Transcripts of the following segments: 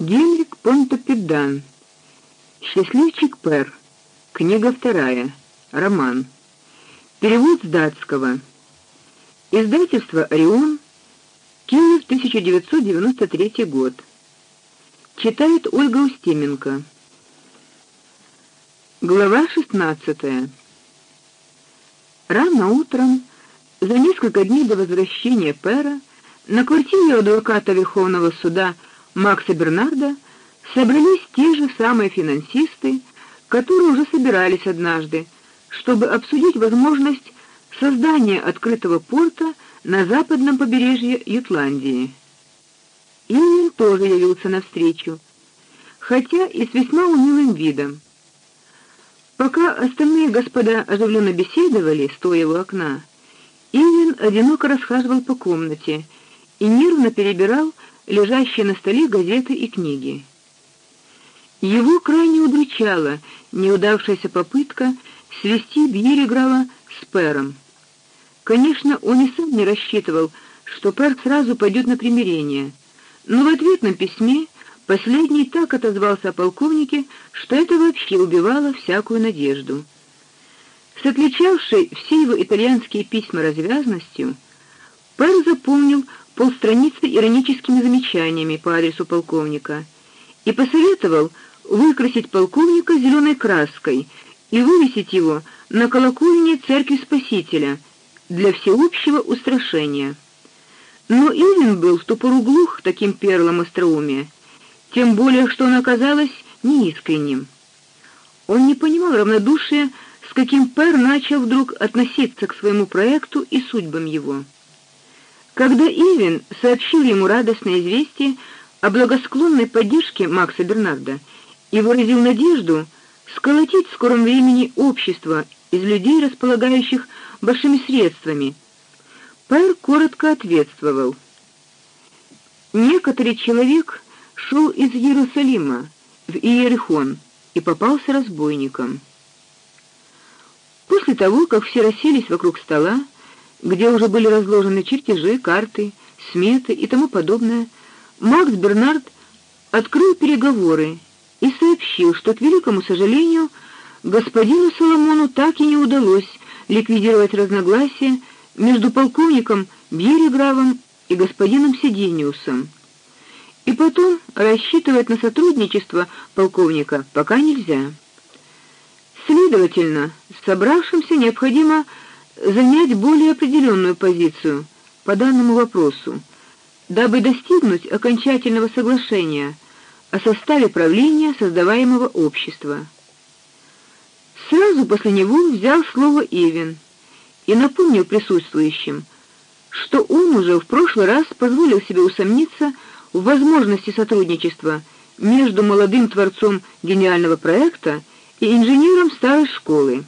Генрик Понтопидан. Счастливчик Пер. Книга вторая. Роман. Перевод с датского. Издательство Орион. Киев, 1993 год. Читает Ольга Устименко. Глава 16. Рано утром, за несколько дней до возвращения Пера, на квартире адвоката Верховного суда Макса Бернарда собрались те же самые финансисты, которые уже собирались однажды, чтобы обсудить возможность создания открытого порта на западном побережье Ютландии. Ирвин тоже явился на встречу, хотя и с весьма унылым видом. Пока остальные господа оживленно беседовали, стоя у окна, Ирвин одиноко расхаживал по комнате и нервно перебирал лежащие на столе газеты и книги. Его крайне удручала неудавшаяся попытка свести Бьереграва с Пером. Конечно, он и сам не рассчитывал, что Пер сразу пойдет на примирение, но в ответном письме последний так отозвался о полковнике, что это вообще убивало всякую надежду. С отличавшей все его итальянские письма развязностью, Пер запомнил полстраницы ироническими замечаниями по адресу полковника и посоветовал выкрасить полковника зеленой краской и вывесить его на колокольне церкви Спасителя для всеобщего устрашения. Но Ивин был в ту пору глух таким перлам остроумия, тем более что он оказалось неискренним. Он не понимал равнодушия, с каким Пер начал вдруг относиться к своему проекту и судьбам его. Когда Ивин сообщил ему радостное известие о благосклонной поддержке Макса Бернарда и выразил надежду сколотить в скором времени общество из людей, располагающих большими средствами, Пэр коротко ответствовал: Некоторый человек шел из Иерусалима в Иерихон и попался разбойником. После того, как все расселись вокруг стола, где уже были разложены чертежи, карты, сметы и тому подобное, Макс Бернард открыл переговоры и сообщил, что к великому сожалению, господину Соломону так и не удалось ликвидировать разногласия между полковником Бьерегравом и господином Сидениусом. И потом рассчитывать на сотрудничество полковника пока нельзя. Следовательно, собравшимся необходимо занять более определенную позицию по данному вопросу, дабы достигнуть окончательного соглашения о составе правления создаваемого общества. Сразу после него взял слово Ивин и напомнил присутствующим, что он уже в прошлый раз позволил себе усомниться в возможности сотрудничества между молодым творцом гениального проекта и инженером старой школы.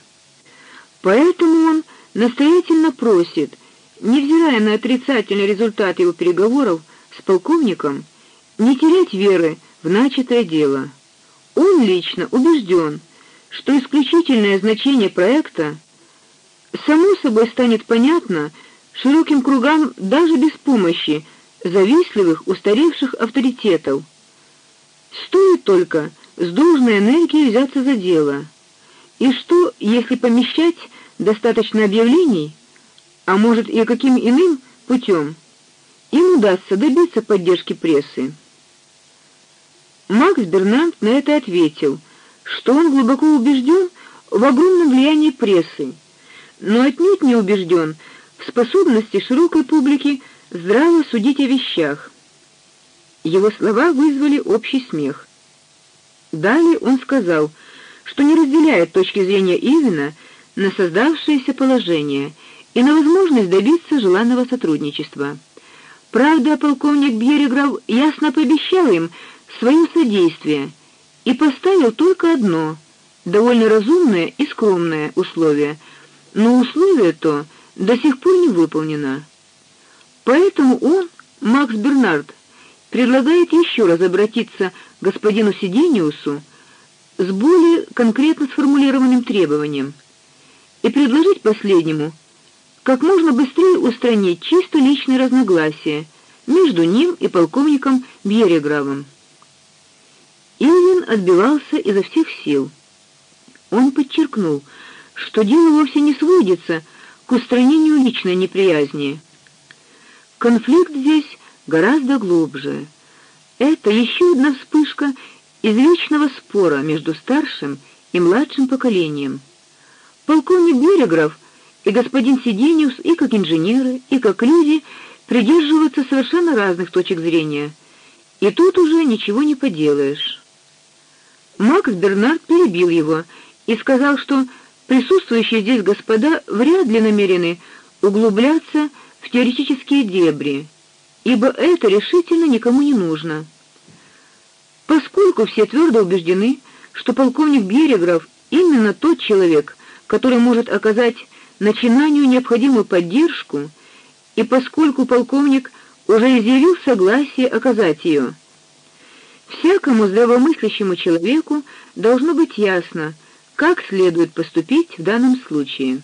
Поэтому он настоятельно просит, невзирая на отрицательный результат его переговоров с полковником, не терять веры в начатое дело. Он лично убежден, что исключительное значение проекта само собой станет понятно широким кругам даже без помощи завистливых устаревших авторитетов. Стоит только с должной энергией взяться за дело. И что, если помещать достаточно объявлений, а может и каким иным путем, им удастся добиться поддержки прессы. Макс Бернанд на это ответил, что он глубоко убежден в огромном влиянии прессы, но отнюдь не убежден в способности широкой публики здраво судить о вещах. Его слова вызвали общий смех. Далее он сказал, что не разделяет точки зрения Ивина на создавшееся положение и на возможность добиться желанного сотрудничества. Правда, полковник Бьереграв ясно пообещал им свое содействие и поставил только одно довольно разумное и скромное условие, но условие то до сих пор не выполнено. Поэтому он, Макс Бернард, предлагает еще раз обратиться господину Сидениусу с более конкретно сформулированным требованием и предложить последнему как можно быстрее устранить чисто личные разногласия между ним и полковником Бьерегравом. отбивался изо всех сил. Он подчеркнул, что дело вовсе не сводится к устранению личной неприязни. Конфликт здесь гораздо глубже. Это еще одна вспышка извечного спора между старшим и младшим поколением. Полковник Берегров и господин Сидениус и как инженеры, и как люди придерживаются совершенно разных точек зрения. И тут уже ничего не поделаешь. Макс Бернард перебил его и сказал, что присутствующие здесь господа вряд ли намерены углубляться в теоретические дебри, ибо это решительно никому не нужно. Поскольку все твердо убеждены, что полковник Берегров именно тот человек, который может оказать начинанию необходимую поддержку, и поскольку полковник уже изъявил согласие оказать ее, всякому здравомыслящему человеку должно быть ясно, как следует поступить в данном случае.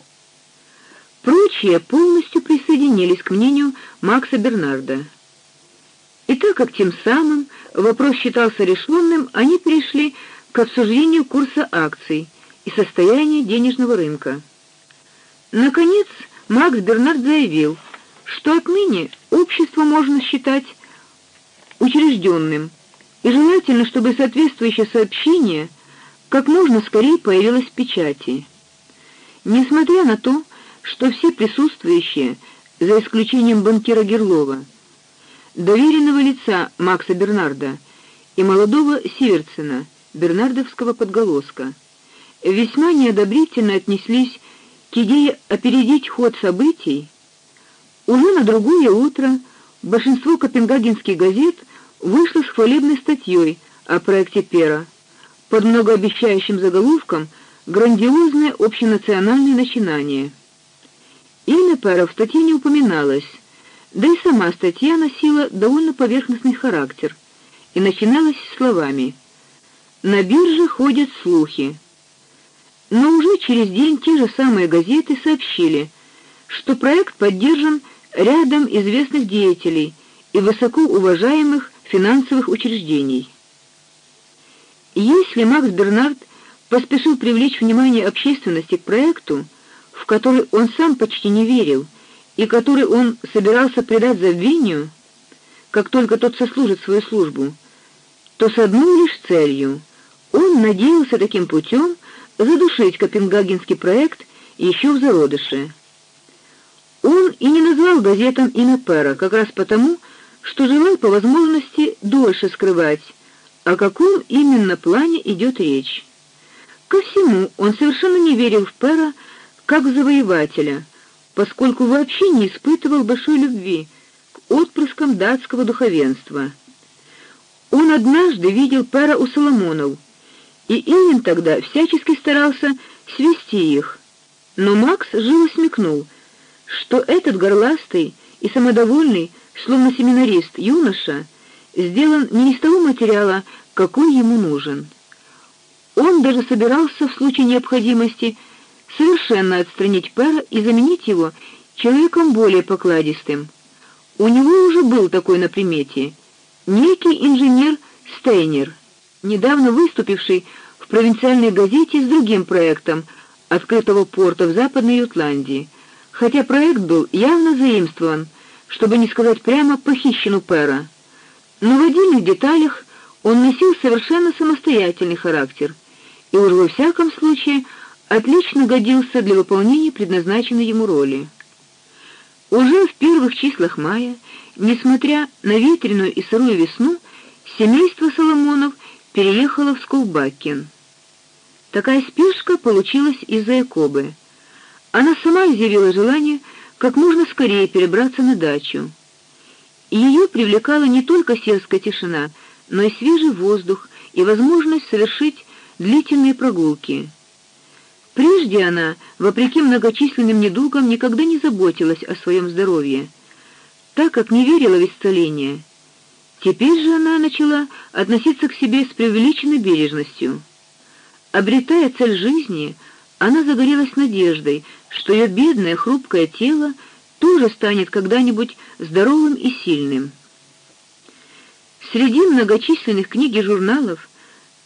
Прочие полностью присоединились к мнению Макса Бернарда. И так как тем самым вопрос считался решенным, они перешли к обсуждению курса акций и состояния денежного рынка. Наконец, Макс Бернард заявил, что отныне общество можно считать учрежденным, и желательно, чтобы соответствующее сообщение как можно скорее появилось в печати. Несмотря на то, что все присутствующие, за исключением банкира Герлова, доверенного лица Макса Бернарда и молодого Северцена, бернардовского подголоска, весьма неодобрительно отнеслись к идее опередить ход событий, уже на другое утро большинство копенгагенских газет вышло с хвалебной статьей о проекте Пера под многообещающим заголовком Грандиозное общенациональное начинание. Имя Пера в статье не упоминалось, да и сама статья носила довольно поверхностный характер и начиналась словами: На бирже ходят слухи. Но уже через день те же самые газеты сообщили, что проект поддержан рядом известных деятелей и высокоуважаемых финансовых учреждений. Если Макс Бернард поспешил привлечь внимание общественности к проекту, в который он сам почти не верил и который он собирался предать забвению, как только тот сослужит свою службу, то с одной лишь целью он надеялся таким путем задушить копенгагенский проект еще в зародыше. Он и не назвал газетам имя Пера, как раз потому, что желал по возможности дольше скрывать, о каком именно плане идет речь. Ко всему, он совершенно не верил в Пера как в завоевателя, поскольку вообще не испытывал большой любви к отпрыскам датского духовенства. Он однажды видел Пера у Соломонов, и Илин тогда всячески старался свести их. Но Макс живо смекнул, что этот горластый и самодовольный, словно семинарист, юноша сделан не из того материала, какой ему нужен. Он даже собирался в случае необходимости совершенно отстранить Пера и заменить его человеком более покладистым. У него уже был такой на примете некий инженер Стейнер, недавно выступивший в провинциальной газете с другим проектом открытого порта в Западной Ютландии хотя проект был явно заимствован, чтобы не сказать прямо похищен у Пера. Но в отдельных деталях он носил совершенно самостоятельный характер и уж во всяком случае отлично годился для выполнения предназначенной ему роли. Уже в первых числах мая, несмотря на ветреную и сырую весну, семейство Соломонов переехало в Скулбакен. Такая спешка получилась из-за Якобы. Она сама изъявила желание как можно скорее перебраться на дачу. Ее привлекала не только сельская тишина, но и свежий воздух и возможность совершить длительные прогулки. Прежде она, вопреки многочисленным недугам, никогда не заботилась о своем здоровье, так как не верила в исцеление. Теперь же она начала относиться к себе с преувеличенной бережностью. Обретая цель жизни, она загорелась надеждой, что ее бедное хрупкое тело тоже станет когда-нибудь здоровым и сильным. Среди многочисленных книг и журналов,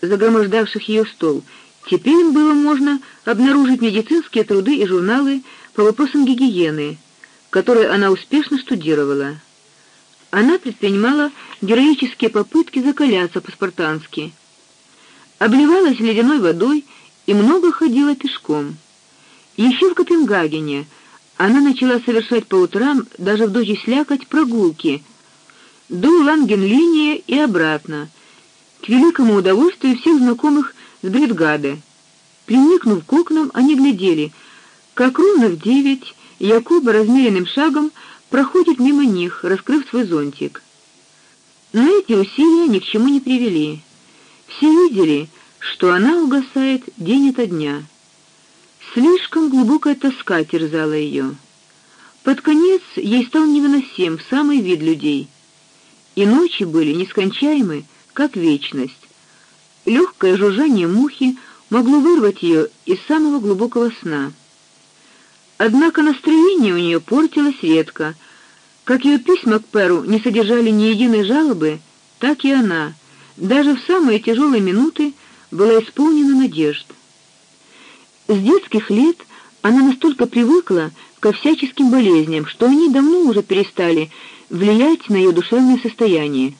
загромождавших ее стол. Теперь им было можно обнаружить медицинские труды и журналы по вопросам гигиены, которые она успешно штудировала. Она предпринимала героические попытки закаляться по-спартански. Обливалась ледяной водой и много ходила пешком. Еще в Копенгагене она начала совершать по утрам, даже в дождь и слякоть, прогулки до Лангенлинии и обратно, к великому удовольствию всех знакомых с Бредгаде. Приникнув к окнам, они глядели, как ровно в девять Якуба размеренным шагом проходит мимо них, раскрыв свой зонтик. Но эти усилия ни к чему не привели. Все видели, что она угасает день ото дня. Слишком глубокая тоска терзала ее. Под конец ей стал невыносим самый вид людей. И ночи были нескончаемы, как вечность. Легкое жужжание мухи могло вырвать ее из самого глубокого сна. Однако настроение у нее портилось редко. Как ее письма к Перу не содержали ни единой жалобы, так и она, даже в самые тяжелые минуты, была исполнена надежд. С детских лет она настолько привыкла ко всяческим болезням, что они давно уже перестали влиять на ее душевное состояние.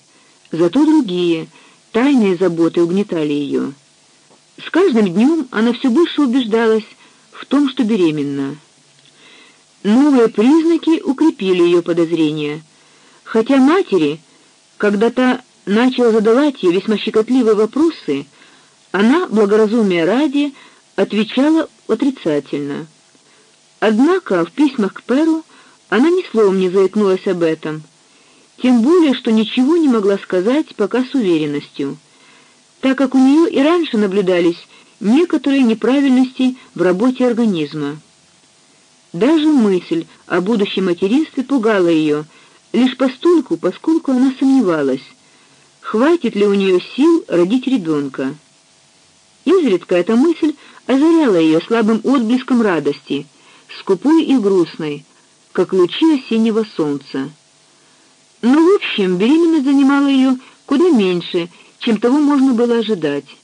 Зато другие, тайные заботы угнетали ее. С каждым днем она все больше убеждалась в том, что беременна. Новые признаки укрепили ее подозрения. Хотя матери, когда та начала задавать ей весьма щекотливые вопросы, она благоразумия ради отвечала отрицательно. Однако в письмах к Перу она ни словом не заикнулась об этом, тем более что ничего не могла сказать пока с уверенностью, так как у нее и раньше наблюдались некоторые неправильности в работе организма. Даже мысль о будущем материнстве пугала ее, лишь постольку, поскольку она сомневалась, хватит ли у нее сил родить ребенка. Изредка эта мысль озаряла ее слабым отблеском радости, скупой и грустной, как лучи осеннего солнца. Но в общем, беременность занимала ее куда меньше, чем того можно было ожидать.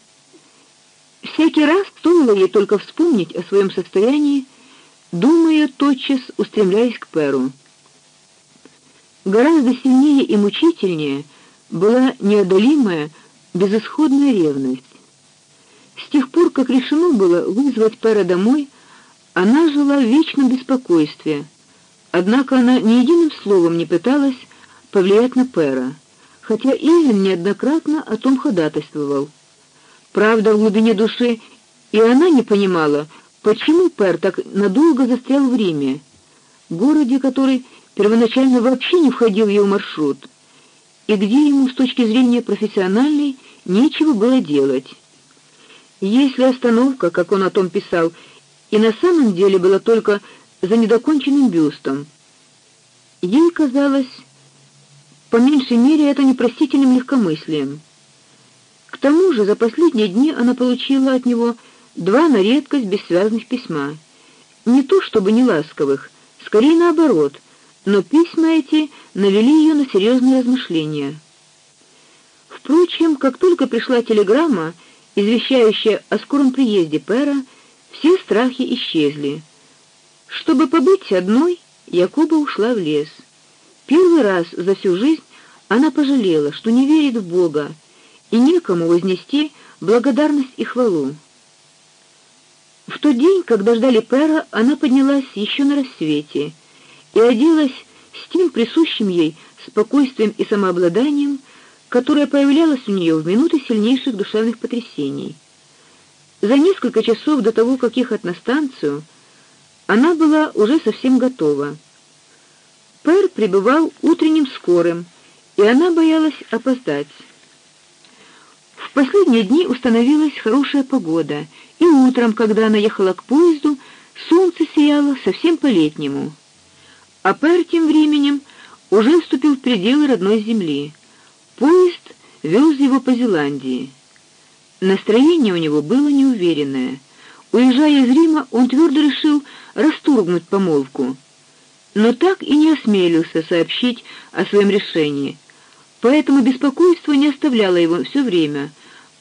Всякий раз стоило ей только вспомнить о своем состоянии, думая тотчас устремляясь к Перу. Гораздо сильнее и мучительнее была неодолимая безысходная ревность. С тех пор, как решено было вызвать Пера домой, она жила в вечном беспокойстве. Однако она ни единым словом не пыталась повлиять на Пера, хотя Изен неоднократно о том ходатайствовал. Правда, в глубине души и она не понимала, Почему Пер так надолго застрял в Риме, городе, который первоначально вообще не входил в его маршрут, и где ему с точки зрения профессиональной нечего было делать? Если остановка, как он о том писал, и на самом деле была только за недоконченным бюстом, ей казалось, по меньшей мере, это непростительным легкомыслием. К тому же за последние дни она получила от него два на редкость бессвязных письма. Не то чтобы не ласковых, скорее наоборот, но письма эти навели ее на серьезные размышления. Впрочем, как только пришла телеграмма, извещающая о скором приезде Пера, все страхи исчезли. Чтобы побыть одной, Якоба ушла в лес. Первый раз за всю жизнь она пожалела, что не верит в Бога, и некому вознести благодарность и хвалу. В тот день, когда ждали Пера, она поднялась еще на рассвете и оделась с тем присущим ей спокойствием и самообладанием, которое появлялось у нее в минуты сильнейших душевных потрясений. За несколько часов до того, как ехать на станцию, она была уже совсем готова. Пер прибывал утренним скорым, и она боялась опоздать. В последние дни установилась хорошая погода, и утром, когда она ехала к поезду, солнце сияло совсем по-летнему. А Пер тем временем уже вступил в пределы родной земли. Поезд вез его по Зеландии. Настроение у него было неуверенное. Уезжая из Рима, он твердо решил расторгнуть помолвку, но так и не осмелился сообщить о своем решении. Поэтому беспокойство не оставляло его все время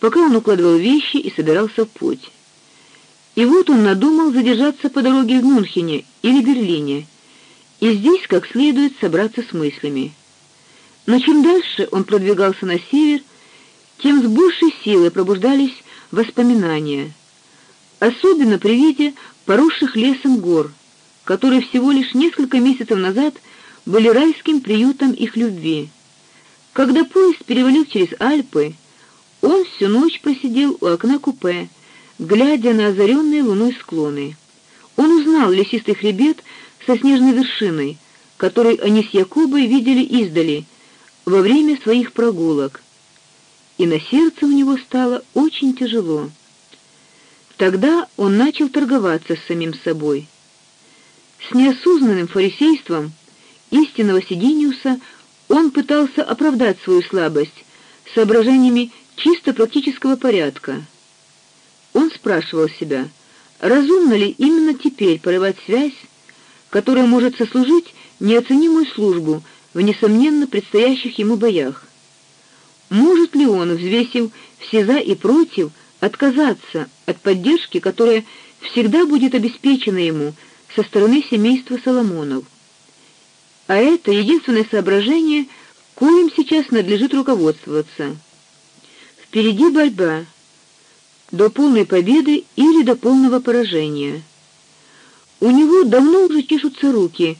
пока он укладывал вещи и собирался в путь. И вот он надумал задержаться по дороге в Мюнхене или Берлине, и здесь как следует собраться с мыслями. Но чем дальше он продвигался на север, тем с большей силой пробуждались воспоминания, особенно при виде поросших лесом гор, которые всего лишь несколько месяцев назад были райским приютом их любви. Когда поезд перевалил через Альпы, он всю ночь просидел у окна купе, глядя на озаренные луной склоны. Он узнал лесистый хребет со снежной вершиной, который они с Якобой видели издали во время своих прогулок. И на сердце у него стало очень тяжело. Тогда он начал торговаться с самим собой. С неосознанным фарисейством истинного Сидениуса он пытался оправдать свою слабость соображениями чисто практического порядка. Он спрашивал себя, разумно ли именно теперь порывать связь, которая может сослужить неоценимую службу в несомненно предстоящих ему боях. Может ли он, взвесив все за и против, отказаться от поддержки, которая всегда будет обеспечена ему со стороны семейства Соломонов? А это единственное соображение, коим сейчас надлежит руководствоваться. Впереди борьба до полной победы или до полного поражения. У него давно уже чешутся руки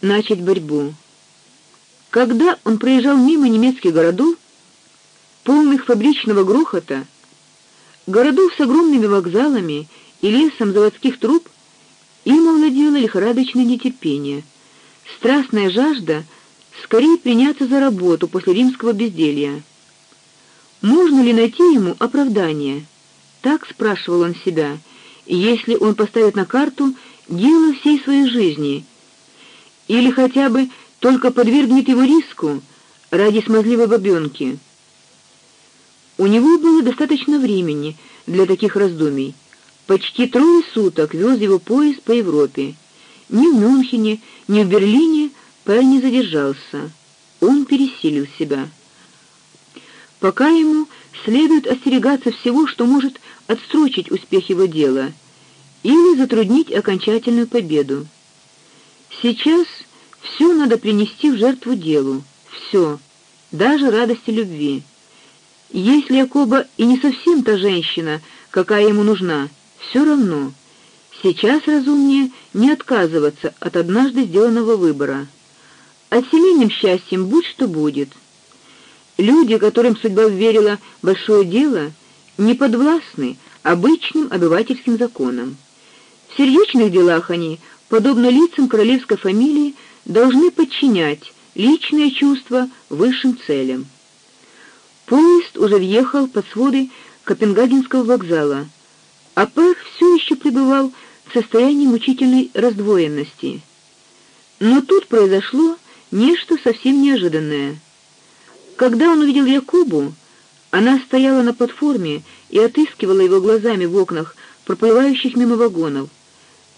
начать борьбу. Когда он проезжал мимо немецких городов, полных фабричного грохота, городов с огромными вокзалами и лесом заводских труб, им овладело лихорадочное нетерпение, страстная жажда скорее приняться за работу после римского безделья. Можно ли найти ему оправдание? Так спрашивал он себя. Если он поставит на карту дело всей своей жизни, или хотя бы только подвергнет его риску ради смазливой бабёнки. У него было достаточно времени для таких раздумий. Почти трое суток вез его поезд по Европе. Ни в Мюнхене, ни в Берлине Пэр не задержался. Он пересилил себя пока ему следует остерегаться всего, что может отсрочить успех его дела или затруднить окончательную победу. Сейчас все надо принести в жертву делу, все, даже радости любви. Если Якоба и не совсем та женщина, какая ему нужна, все равно сейчас разумнее не отказываться от однажды сделанного выбора. А семейным счастьем будь что будет. Люди, которым судьба вверила большое дело, не подвластны обычным обывательским законам. В сердечных делах они, подобно лицам королевской фамилии, должны подчинять личные чувства высшим целям. Поезд уже въехал под своды Копенгагенского вокзала, а Пэр все еще пребывал в состоянии мучительной раздвоенности. Но тут произошло нечто совсем неожиданное. Когда он увидел Якубу, она стояла на платформе и отыскивала его глазами в окнах проплывающих мимо вагонов.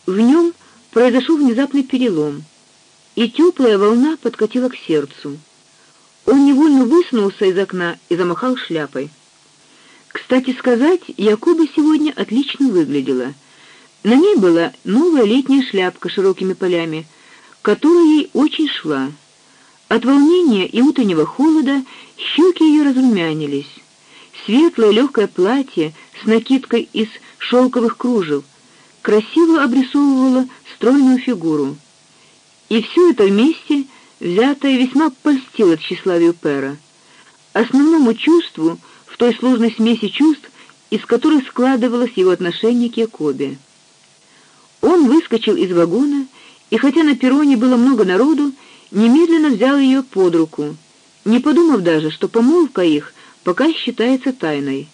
В нем произошел внезапный перелом, и теплая волна подкатила к сердцу. Он невольно высунулся из окна и замахал шляпой. Кстати сказать, Якуба сегодня отлично выглядела. На ней была новая летняя шляпка с широкими полями, которая ей очень шла. От волнения и утреннего холода щеки ее разрумянились. Светлое легкое платье с накидкой из шелковых кружев красиво обрисовывало стройную фигуру. И все это вместе взятое весьма польстило тщеславию Пера, основному чувству в той сложной смеси чувств, из которой складывалось его отношение к Якобе. Он выскочил из вагона, и хотя на перроне было много народу, немедленно взял ее под руку, не подумав даже, что помолвка их пока считается тайной.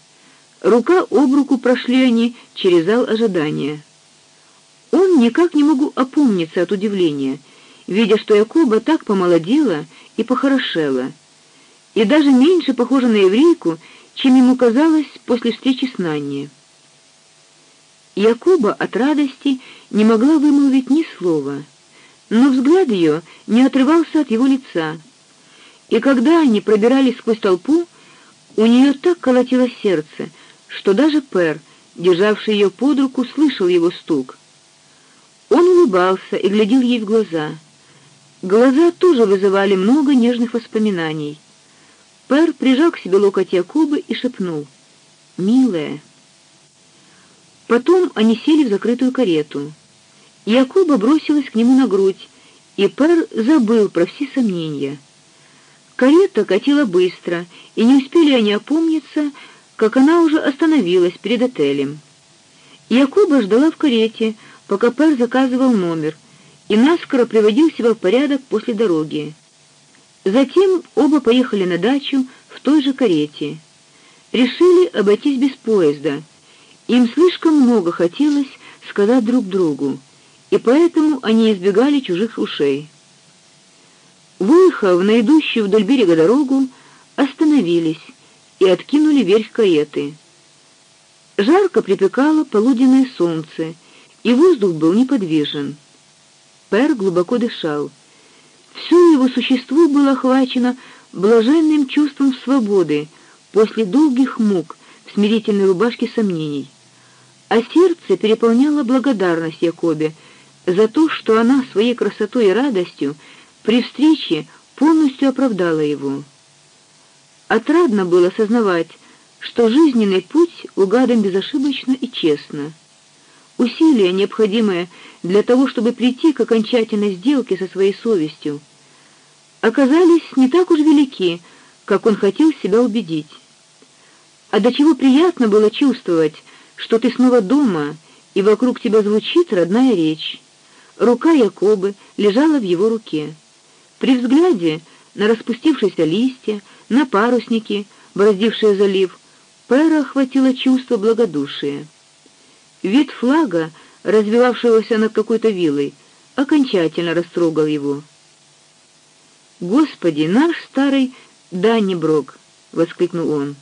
Рука об руку прошли они через зал ожидания. Он никак не мог опомниться от удивления, видя, что Якоба так помолодела и похорошела, и даже меньше похожа на еврейку, чем ему казалось после встречи с Нанни. Якоба от радости не могла вымолвить ни слова но взгляд ее не отрывался от его лица. И когда они пробирались сквозь толпу, У нее так колотилось сердце, что даже Пер, державший ее под руку, слышал его стук. Он улыбался и глядел ей в глаза. Глаза тоже вызывали много нежных воспоминаний. Пер прижал к себе локоть Якоба и шепнул: "Милая". Потом они сели в закрытую карету. Якоба бросилась к нему на грудь, и Пер забыл про все сомнения. Карета катила быстро, и не успели они опомниться, как она уже остановилась перед отелем. Якоба ждала в карете, пока Пер заказывал номер, и наскоро приводил себя в порядок после дороги. Затем оба поехали на дачу в той же карете. Решили обойтись без поезда. Им слишком много хотелось сказать друг другу, и поэтому они избегали чужих ушей. Выехав на идущую вдоль берега дорогу, остановились и откинули верх кареты. Жарко припекало полуденное солнце, и воздух был неподвижен. Пер глубоко дышал. Все его существо было охвачено блаженным чувством свободы после долгих мук в смирительной рубашке сомнений. А сердце переполняло благодарность Якобе за то, что она своей красотой и радостью при встрече полностью оправдала его. Отрадно было сознавать, что жизненный путь угадан безошибочно и честно. Усилия, необходимые для того, чтобы прийти к окончательной сделке со своей совестью, оказались не так уж велики, как он хотел себя убедить. А до чего приятно было чувствовать, что ты снова дома, и вокруг тебя звучит родная речь. Рука Якобы лежала в его руке. При взгляде на распустившиеся листья, на парусники, бороздившие залив, Пэра охватило чувство благодушия. Вид флага, развевавшегося над какой-то виллой, окончательно растрогал его. Господи, наш старый Данниброк, воскликнул он.